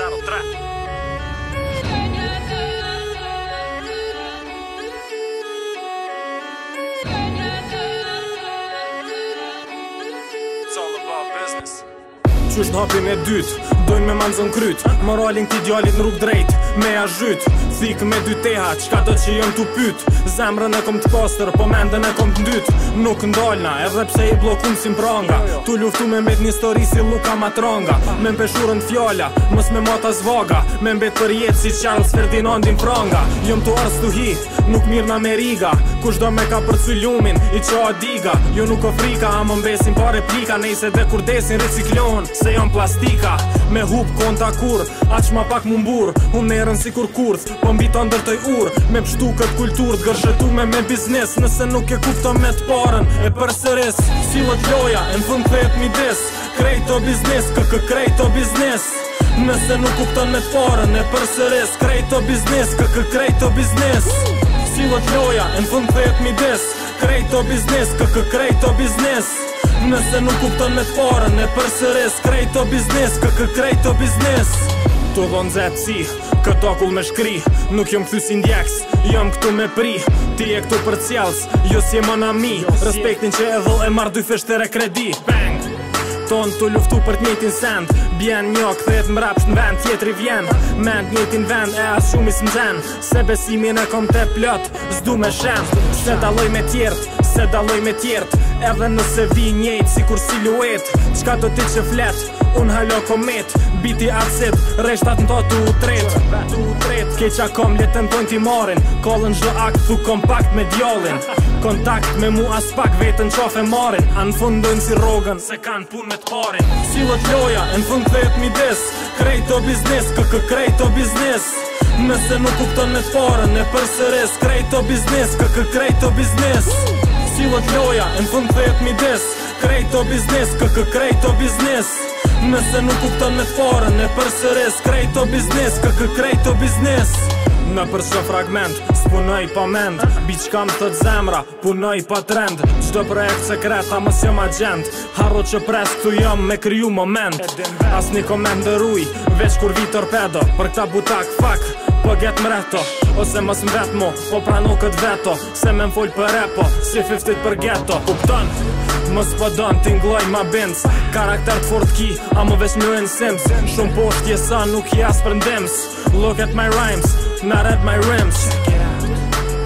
Zaro Tra. Qysh në hapin e dytë, dojnë me manzon kryt Moralin t'i djallit në rrug drejt, me a zhyt muzik me dy teha Qka të që jëm të pyt Zemrën e kom të poster Po mende në kom të ndyt Nuk ndolna Edhe pse i blokum si mpranga Tu luftu me mbet një stori si luka matranga Me mpeshurën të fjalla Mës me mata zvaga Me mbet për jetë si Charles Ferdinandin pranga Jëm të arstu hit Nuk mirna me riga Kush do me ka për cullumin I që a diga Jo nuk o frika A më mbesin pa replika se dhe kur desin Se jëm plastika Me hup konta kur A ma pak mumbur Unë nërën si kur kurth po Po mbi ta ndërtoj ur, me pshtu kët kulturë të gërshëtu me me biznes Nëse nuk e kufto me të parën, e për sëres Silë loja, e në thëmë të jetë mi des Krejt o biznes, kë kë krejt biznes Nëse nuk kufto me të parën, e për sëres Krejt biznes, kë kë krejt biznes Silë të loja, e në thëmë të jetë mi des Krejt o biznes, kë kë krejt biznes Nëse nuk kufto me të parën, e për sëres Krejt biznes, kë kë krejt o biznes të dhonë zepsi Këtë okull me shkri Nuk jom këthy si ndjeks Jom këtu me pri Ti e këtu për cjels Jo si e mëna mi jo Respektin që e dhull e marrë dy feshtere kredi Bang Ton të luftu për të njëtin send bjen një më mbrapsht në vend tjetëri vjen me të vend e as shumë i smzen se besimi kom të plot s'du me shen se dalloj me tjert se dalloj me tjert edhe nëse vi njëjt si kur siluet qka do t'i që flet un halo komet biti arset reshtat në to t'u tret t'u tret keqa kom letën pojnë t'i marin kolën zhë akt t'u kompakt me djollin kontakt me mu as pak vetën qafë marin A në fundën si rogën se kanë pun me të parin Silo t'loja, në fund të jetë mi des Krejt o biznes, kë kë krejt o biznes Nëse nuk kupton me të farën e për sërës Krejt o biznes, kë kë krejt o biznes Silo t'loja, në fund të jetë mi des Krejt o biznes, kë kë krejt o biznes Nëse nuk kupton me të farën e për sërës Krejt o biznes, kë kë krejt o biznes Në përshë fragment, punoj pa mend Bitch kam të të zemra, punoj pa trend Qdo projekt sekreta, mës jom agent Harro që pres këtu jom me kryu moment As një komender uj, veç kur vi torpedo Për këta butak, fuck, po get reto Ose mës mbet mu, po prano këtë veto Se me mfull për repo, si fiftit për ghetto Kupton, Mos po don tingloj ma bens Karakter të fort ki, a më vesh sem sims Shumë po shtje sa nuk jas për ndims Look at my rhymes, not at my rims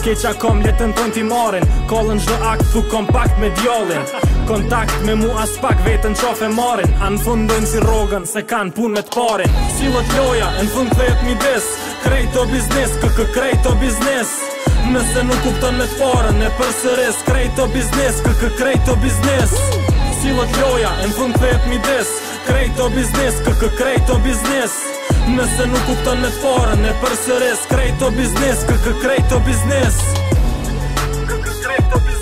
keqa kom letën të ti timaren Kallën shdo akt thuk kompakt me djallin Kontakt me mu as pak vetën qof e marin A në fundën si rogën se kanë pun me të parin Silot loja, në fund të jetë mi des Krej të biznes, kë kë krej biznes Nëse nuk kuptën me të parën e për sëres Krej të biznes, kë kë krej të biznes Silët loja, në fund të jetë mi des Krej të biznes, kë kë krej biznes Nëse nuk kupton me fare, ne për sërës Krejto biznes, kë kë krejto biznes Kë kë krejto biznes